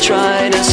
try to.